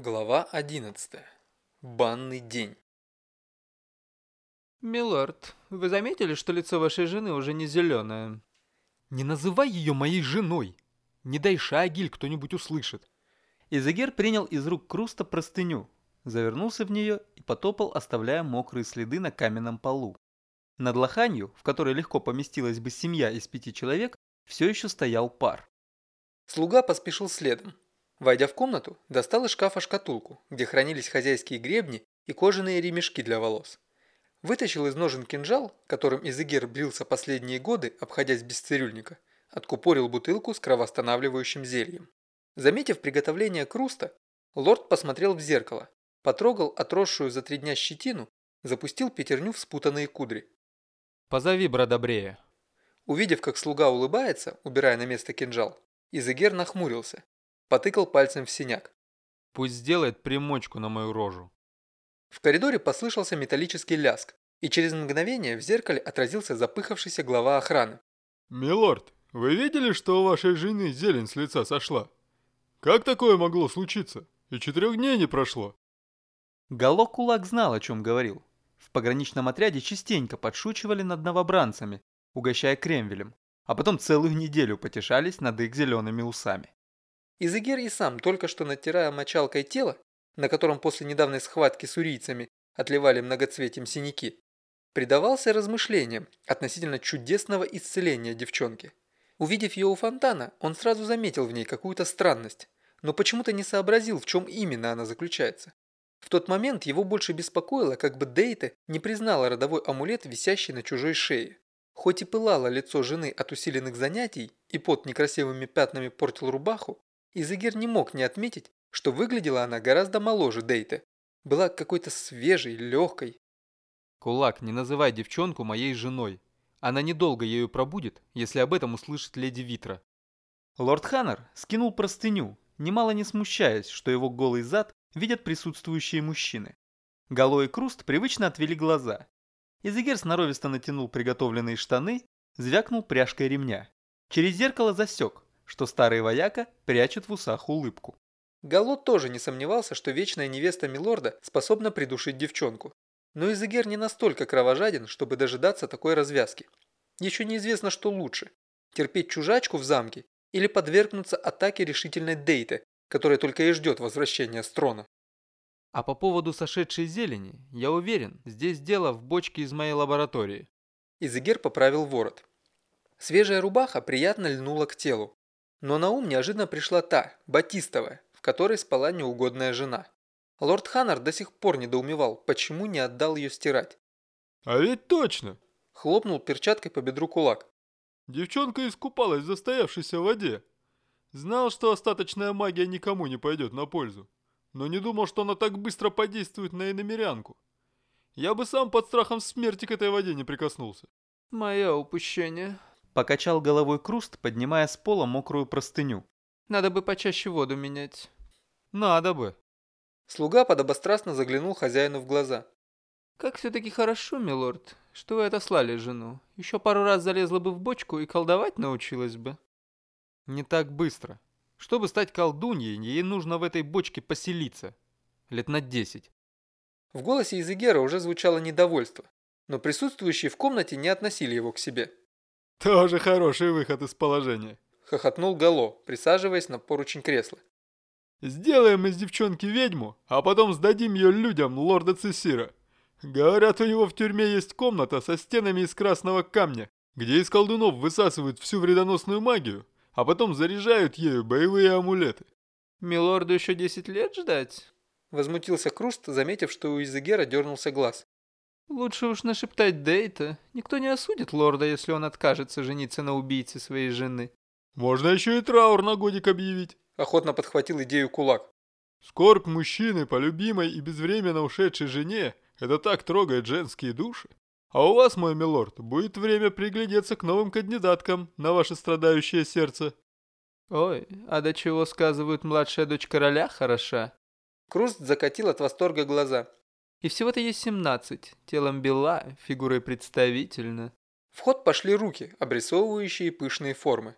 Глава 11. Банный день. «Милорд, вы заметили, что лицо вашей жены уже не зеленое?» «Не называй ее моей женой! Не дай шагиль, кто-нибудь услышит!» Изегер принял из рук Круста простыню, завернулся в нее и потопал, оставляя мокрые следы на каменном полу. Над лоханью, в которой легко поместилась бы семья из пяти человек, все еще стоял пар. Слуга поспешил следом. Войдя в комнату, достал из шкафа шкатулку, где хранились хозяйские гребни и кожаные ремешки для волос. Вытащил из ножен кинжал, которым Изегер брился последние годы, обходясь без цирюльника, откупорил бутылку с кровоостанавливающим зельем. Заметив приготовление круста, лорд посмотрел в зеркало, потрогал отросшую за три дня щетину, запустил пятерню в спутанные кудри. «Позови Бродобрея». Увидев, как слуга улыбается, убирая на место кинжал, Изегер нахмурился Потыкал пальцем в синяк. Пусть сделает примочку на мою рожу. В коридоре послышался металлический ляск, и через мгновение в зеркале отразился запыхавшийся глава охраны. «Милорд, вы видели, что у вашей жены зелень с лица сошла? Как такое могло случиться? И четырех дней не прошло». Гало Кулак знал, о чем говорил. В пограничном отряде частенько подшучивали над новобранцами, угощая кремвелем, а потом целую неделю потешались над их зелеными усами. Изегер и сам, только что натирая мочалкой тело, на котором после недавней схватки с урийцами отливали многоцветием синяки, предавался размышлениям относительно чудесного исцеления девчонки. Увидев ее у фонтана, он сразу заметил в ней какую-то странность, но почему-то не сообразил, в чем именно она заключается. В тот момент его больше беспокоило, как бы Дейта не признала родовой амулет, висящий на чужой шее. Хоть и пылало лицо жены от усиленных занятий, и пот некрасивыми пятнами портил рубаху, Изегер не мог не отметить, что выглядела она гораздо моложе Дейта. Была какой-то свежей, легкой. Кулак, не называй девчонку моей женой. Она недолго ею пробудет, если об этом услышит леди Витра. Лорд Ханнер скинул простыню, немало не смущаясь, что его голый зад видят присутствующие мужчины. Гало и Круст привычно отвели глаза. Изегер сноровисто натянул приготовленные штаны, звякнул пряжкой ремня. Через зеркало засек, что старый вояка прячет в усах улыбку. Гало тоже не сомневался, что вечная невеста Милорда способна придушить девчонку. Но Изегер не настолько кровожаден, чтобы дожидаться такой развязки. Еще неизвестно, что лучше – терпеть чужачку в замке или подвергнуться атаке решительной Дейты, которая только и ждет возвращения с трона. А по поводу сошедшей зелени, я уверен, здесь дело в бочке из моей лаборатории. Изегер поправил ворот. Свежая рубаха приятно льнула к телу, но на ум неожиданно пришла та, Батистовая, в которой спала неугодная жена. Лорд Ханнер до сих пор недоумевал, почему не отдал ее стирать. «А ведь точно!» – хлопнул перчаткой по бедру кулак. «Девчонка искупалась в застоявшейся воде. Знал, что остаточная магия никому не пойдет на пользу, но не думал, что она так быстро подействует на иномерянку. Я бы сам под страхом смерти к этой воде не прикоснулся». «Мое упущение», Покачал головой Круст, поднимая с пола мокрую простыню. Надо бы почаще воду менять. Надо бы. Слуга подобострастно заглянул хозяину в глаза. Как все-таки хорошо, милорд, что вы отослали жену. Еще пару раз залезла бы в бочку и колдовать научилась бы. Не так быстро. Чтобы стать колдуньей, ей нужно в этой бочке поселиться. Лет на десять. В голосе Изегера уже звучало недовольство, но присутствующие в комнате не относили его к себе. «Тоже хороший выход из положения», – хохотнул Гало, присаживаясь на поручень кресла. «Сделаем из девчонки ведьму, а потом сдадим ее людям лорда Цесира. Говорят, у него в тюрьме есть комната со стенами из красного камня, где из колдунов высасывают всю вредоносную магию, а потом заряжают ею боевые амулеты». «Милорду еще 10 лет ждать?» Возмутился Круст, заметив, что у Изегера дернулся глаз. Лучше уж нашептать Дейта. Никто не осудит лорда, если он откажется жениться на убийце своей жены. Можно еще и траур на годик объявить. Охотно подхватил идею кулак. Скорбь мужчины по любимой и безвременно ушедшей жене – это так трогает женские души. А у вас, мой милорд, будет время приглядеться к новым кандидаткам на ваше страдающее сердце. Ой, а до чего сказывают младшая дочь короля хороша? Круст закатил от восторга глаза. И всего-то есть 17, телом бела, фигурой представительно. В ход пошли руки, обрисовывающие пышные формы.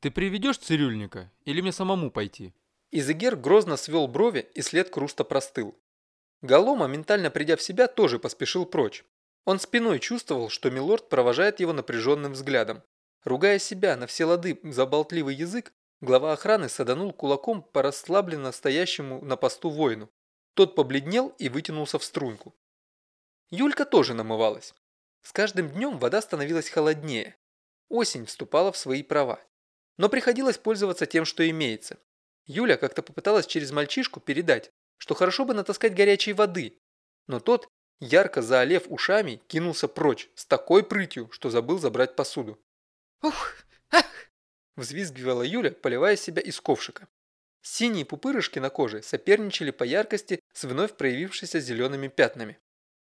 «Ты приведешь цирюльника или мне самому пойти?» Изегер грозно свел брови, и след Круста простыл. Гало, моментально придя в себя, тоже поспешил прочь. Он спиной чувствовал, что Милорд провожает его напряженным взглядом. Ругая себя на все лады за болтливый язык, глава охраны саданул кулаком по расслабленно стоящему на посту воину. Тот побледнел и вытянулся в струнку. Юлька тоже намывалась. С каждым днем вода становилась холоднее. Осень вступала в свои права. Но приходилось пользоваться тем, что имеется. Юля как-то попыталась через мальчишку передать, что хорошо бы натаскать горячей воды. Но тот, ярко заолев ушами, кинулся прочь с такой прытью, что забыл забрать посуду. «Ух! Ах!» – взвизгивала Юля, поливая себя из ковшика. Синие пупырышки на коже соперничали по яркости с вновь проявившимися зелеными пятнами.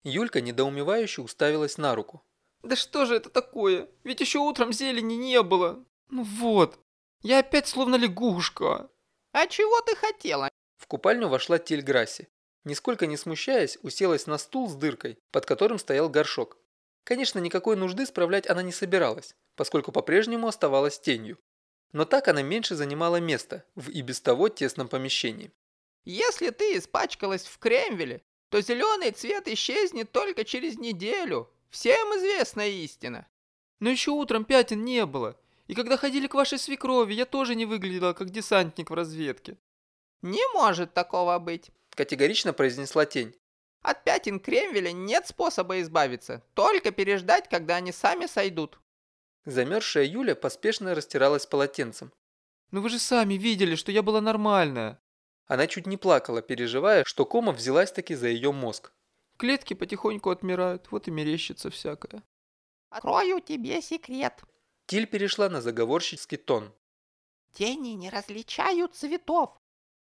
Юлька недоумевающе уставилась на руку. «Да что же это такое? Ведь еще утром зелени не было. Ну вот, я опять словно лягушка». «А чего ты хотела?» В купальню вошла Тильграсси. Нисколько не смущаясь, уселась на стул с дыркой, под которым стоял горшок. Конечно, никакой нужды справлять она не собиралась, поскольку по-прежнему оставалась тенью. Но так она меньше занимала места в и без того тесном помещении. «Если ты испачкалась в кремвеле, то зеленый цвет исчезнет только через неделю. Всем известна истина». «Но еще утром пятен не было. И когда ходили к вашей свекрови, я тоже не выглядела как десантник в разведке». «Не может такого быть», – категорично произнесла тень. «От пятен кремвеля нет способа избавиться, только переждать, когда они сами сойдут». Замерзшая Юля поспешно растиралась полотенцем. «Но вы же сами видели, что я была нормальная». Она чуть не плакала, переживая, что кома взялась таки за ее мозг. Клетки потихоньку отмирают, вот и мерещится всякое. «Открою тебе секрет». Тиль перешла на заговорщицкий тон. «Тени не различают цветов.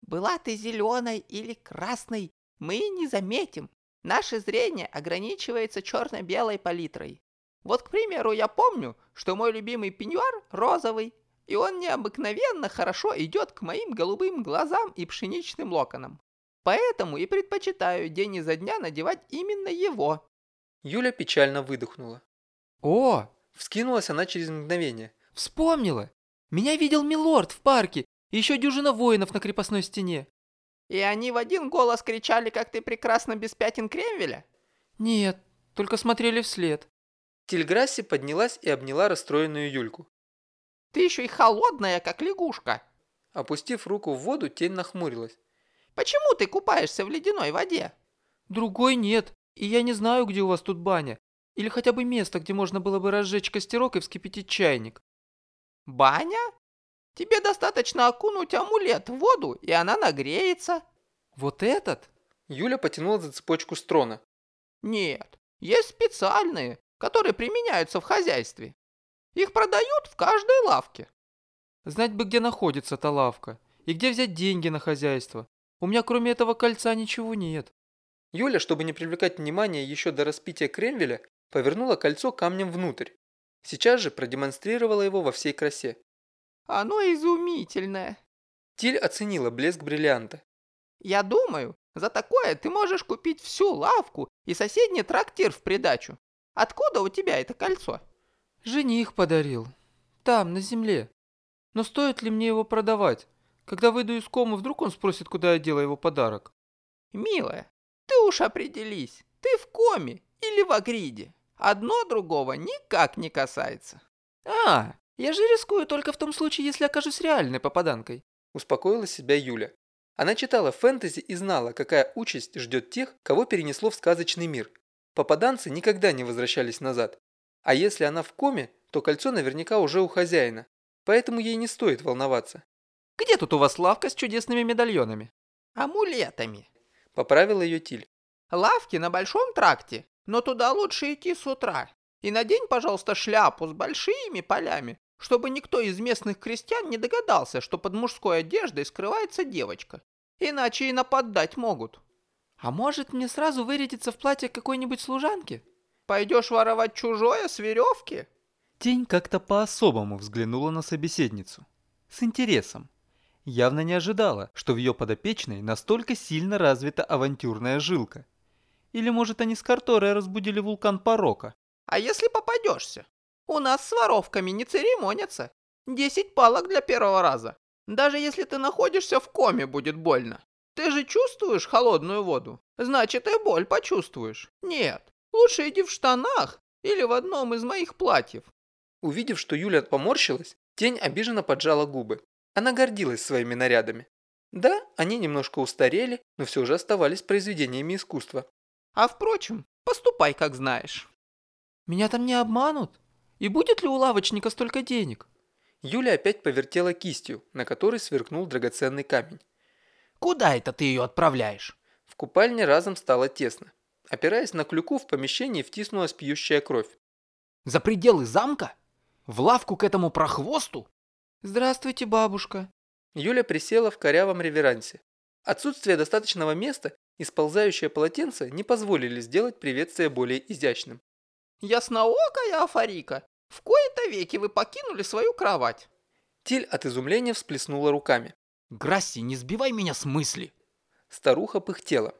Была ты зеленой или красной, мы не заметим. Наше зрение ограничивается черно-белой палитрой. Вот, к примеру, я помню, что мой любимый пеньюар розовый, и он необыкновенно хорошо идет к моим голубым глазам и пшеничным локонам. Поэтому и предпочитаю день изо дня надевать именно его». Юля печально выдохнула. «О!» – вскинулась она через мгновение. «Вспомнила! Меня видел Милорд в парке, и еще дюжина воинов на крепостной стене». «И они в один голос кричали, как ты прекрасно без пятен кремвеля?» «Нет, только смотрели вслед». Тильграсси поднялась и обняла расстроенную Юльку. «Ты еще и холодная, как лягушка!» Опустив руку в воду, тень нахмурилась. «Почему ты купаешься в ледяной воде?» «Другой нет, и я не знаю, где у вас тут баня. Или хотя бы место, где можно было бы разжечь костерок и вскипятить чайник». «Баня? Тебе достаточно окунуть амулет в воду, и она нагреется». «Вот этот?» Юля потянула за цепочку строна. «Нет, есть специальные, которые применяются в хозяйстве. Их продают в каждой лавке. Знать бы, где находится эта лавка, и где взять деньги на хозяйство. У меня кроме этого кольца ничего нет. Юля, чтобы не привлекать внимания еще до распития кремвеля, повернула кольцо камнем внутрь. Сейчас же продемонстрировала его во всей красе. Оно изумительное. Тиль оценила блеск бриллианта. Я думаю, за такое ты можешь купить всю лавку и соседний трактир в придачу. Откуда у тебя это кольцо? Жених подарил. Там, на земле. Но стоит ли мне его продавать? Когда выйду из комы, вдруг он спросит, куда я дела его подарок. Милая, ты уж определись, ты в коме или в агриде. Одно другого никак не касается. А, я же рискую только в том случае, если окажусь реальной попаданкой. Успокоила себя Юля. Она читала фэнтези и знала, какая участь ждет тех, кого перенесло в сказочный мир. Попаданцы никогда не возвращались назад. А если она в коме, то кольцо наверняка уже у хозяина. Поэтому ей не стоит волноваться. «Где тут у вас лавка с чудесными медальонами?» «Амулетами», – поправил ее Тиль. «Лавки на большом тракте, но туда лучше идти с утра. И надень, пожалуйста, шляпу с большими полями, чтобы никто из местных крестьян не догадался, что под мужской одеждой скрывается девочка. Иначе и нападать могут». А может мне сразу вырядиться в платье какой-нибудь служанки? Пойдешь воровать чужое с веревки? Тень как-то по-особому взглянула на собеседницу. С интересом. Явно не ожидала, что в ее подопечной настолько сильно развита авантюрная жилка. Или может они с Карторой разбудили вулкан порока? А если попадешься? У нас с воровками не церемонятся. Десять палок для первого раза. Даже если ты находишься в коме, будет больно. Ты же чувствуешь холодную воду? Значит, и боль почувствуешь. Нет, лучше иди в штанах или в одном из моих платьев. Увидев, что Юля поморщилась, тень обиженно поджала губы. Она гордилась своими нарядами. Да, они немножко устарели, но все же оставались произведениями искусства. А впрочем, поступай, как знаешь. Меня там не обманут? И будет ли у лавочника столько денег? Юля опять повертела кистью, на которой сверкнул драгоценный камень. Куда это ты ее отправляешь? В купальне разом стало тесно. Опираясь на клюку, в помещении втиснулась пьющая кровь. За пределы замка? В лавку к этому прохвосту? Здравствуйте, бабушка. Юля присела в корявом реверансе. Отсутствие достаточного места и сползающее полотенце не позволили сделать приветствие более изящным. Ясноокая Афарика, в кои-то веки вы покинули свою кровать. Тиль от изумления всплеснула руками. Грасси, не сбивай меня с мысли. Старуха пыхтела.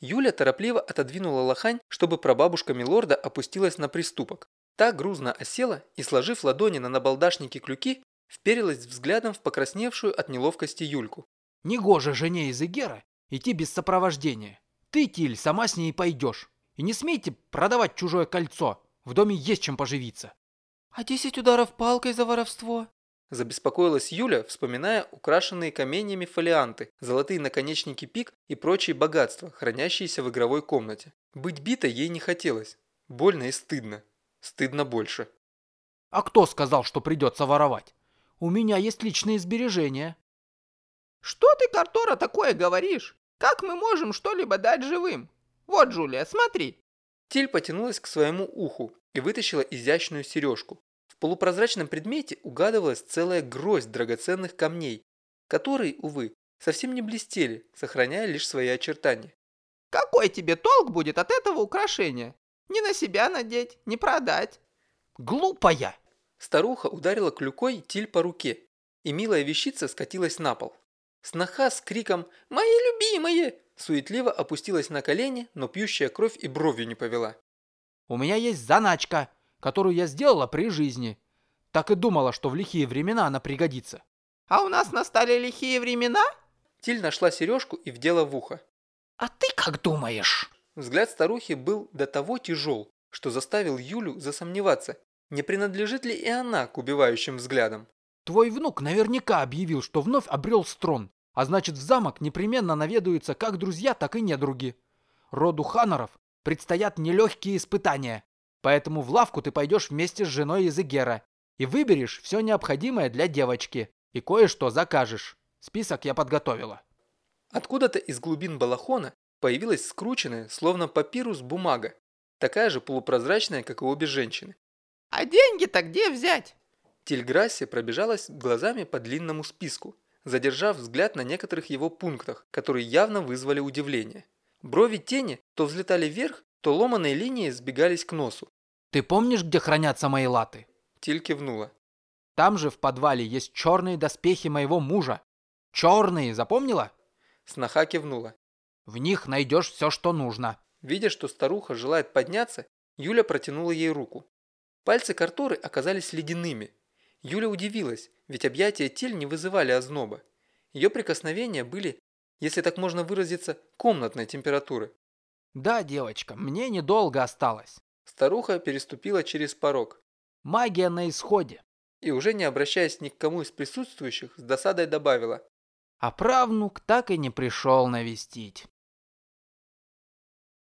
Юля торопливо отодвинула лохань, чтобы прабабушка Милорда опустилась на приступок. Та грузно осела и, сложив ладони на набалдашнике клюки, вперилась взглядом в покрасневшую от неловкости Юльку. «Негоже жене из Игера идти без сопровождения. Ты, Тиль, сама с ней пойдешь. И не смейте продавать чужое кольцо. В доме есть чем поживиться». «А десять ударов палкой за воровство?» Забеспокоилась Юля, вспоминая украшенные каменьями фолианты, золотые наконечники пик и прочие богатства, хранящиеся в игровой комнате. Быть битой ей не хотелось. Больно и стыдно. Стыдно больше. «А кто сказал, что придется воровать? У меня есть личные сбережения». «Что ты, Картора, такое говоришь? Как мы можем что-либо дать живым? Вот, Джулия, смотри». Тиль потянулась к своему уху и вытащила изящную сережку, полупрозрачном предмете угадывалась целая гроздь драгоценных камней, которые, увы, совсем не блестели, сохраняя лишь свои очертания. «Какой тебе толк будет от этого украшения? Не на себя надеть, не продать». «Глупая!» Старуха ударила клюкой Тиль по руке, и милая вещица скатилась на пол. Сноха с криком «Мои любимые!» суетливо опустилась на колени, но пьющая кровь и бровью не повела. «У меня есть заначка которую я сделала при жизни. Так и думала, что в лихие времена она пригодится. А у нас настали лихие времена? Тиль нашла сережку и вдела в ухо. А ты как думаешь? Взгляд старухи был до того тяжел, что заставил Юлю засомневаться, не принадлежит ли и она к убивающим взглядам. Твой внук наверняка объявил, что вновь обрел строн, а значит в замок непременно наведаются как друзья, так и недруги. Роду Ханоров предстоят нелегкие испытания. Поэтому в лавку ты пойдешь вместе с женой из Игера и выберешь все необходимое для девочки и кое-что закажешь. Список я подготовила. Откуда-то из глубин балахона появилась скрученная, словно папирус, бумага, такая же полупрозрачная, как и обе женщины. «А деньги-то где взять?» Тильграсси пробежалась глазами по длинному списку, задержав взгляд на некоторых его пунктах, которые явно вызвали удивление. Брови тени то взлетали вверх, то ломаные линии сбегались к носу. «Ты помнишь, где хранятся мои латы?» Тиль кивнула. «Там же в подвале есть черные доспехи моего мужа. Черные, запомнила?» Сноха кивнула. «В них найдешь все, что нужно». Видя, что старуха желает подняться, Юля протянула ей руку. Пальцы Карторы оказались ледяными. Юля удивилась, ведь объятия Тиль не вызывали озноба. Ее прикосновения были, если так можно выразиться, комнатной температуры. «Да, девочка, мне недолго осталось». Старуха переступила через порог. «Магия на исходе». И уже не обращаясь ни к кому из присутствующих, с досадой добавила. «А правнук так и не пришел навестить».